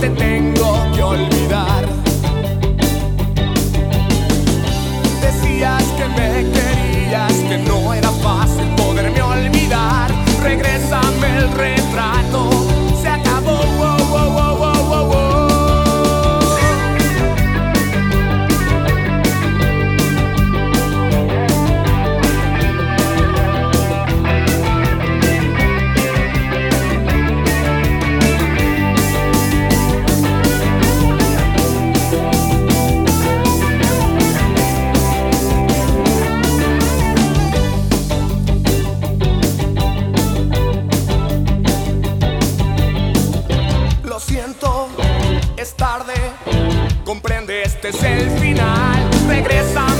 te tengo. es tarde, comprende, este es el final. Regresa.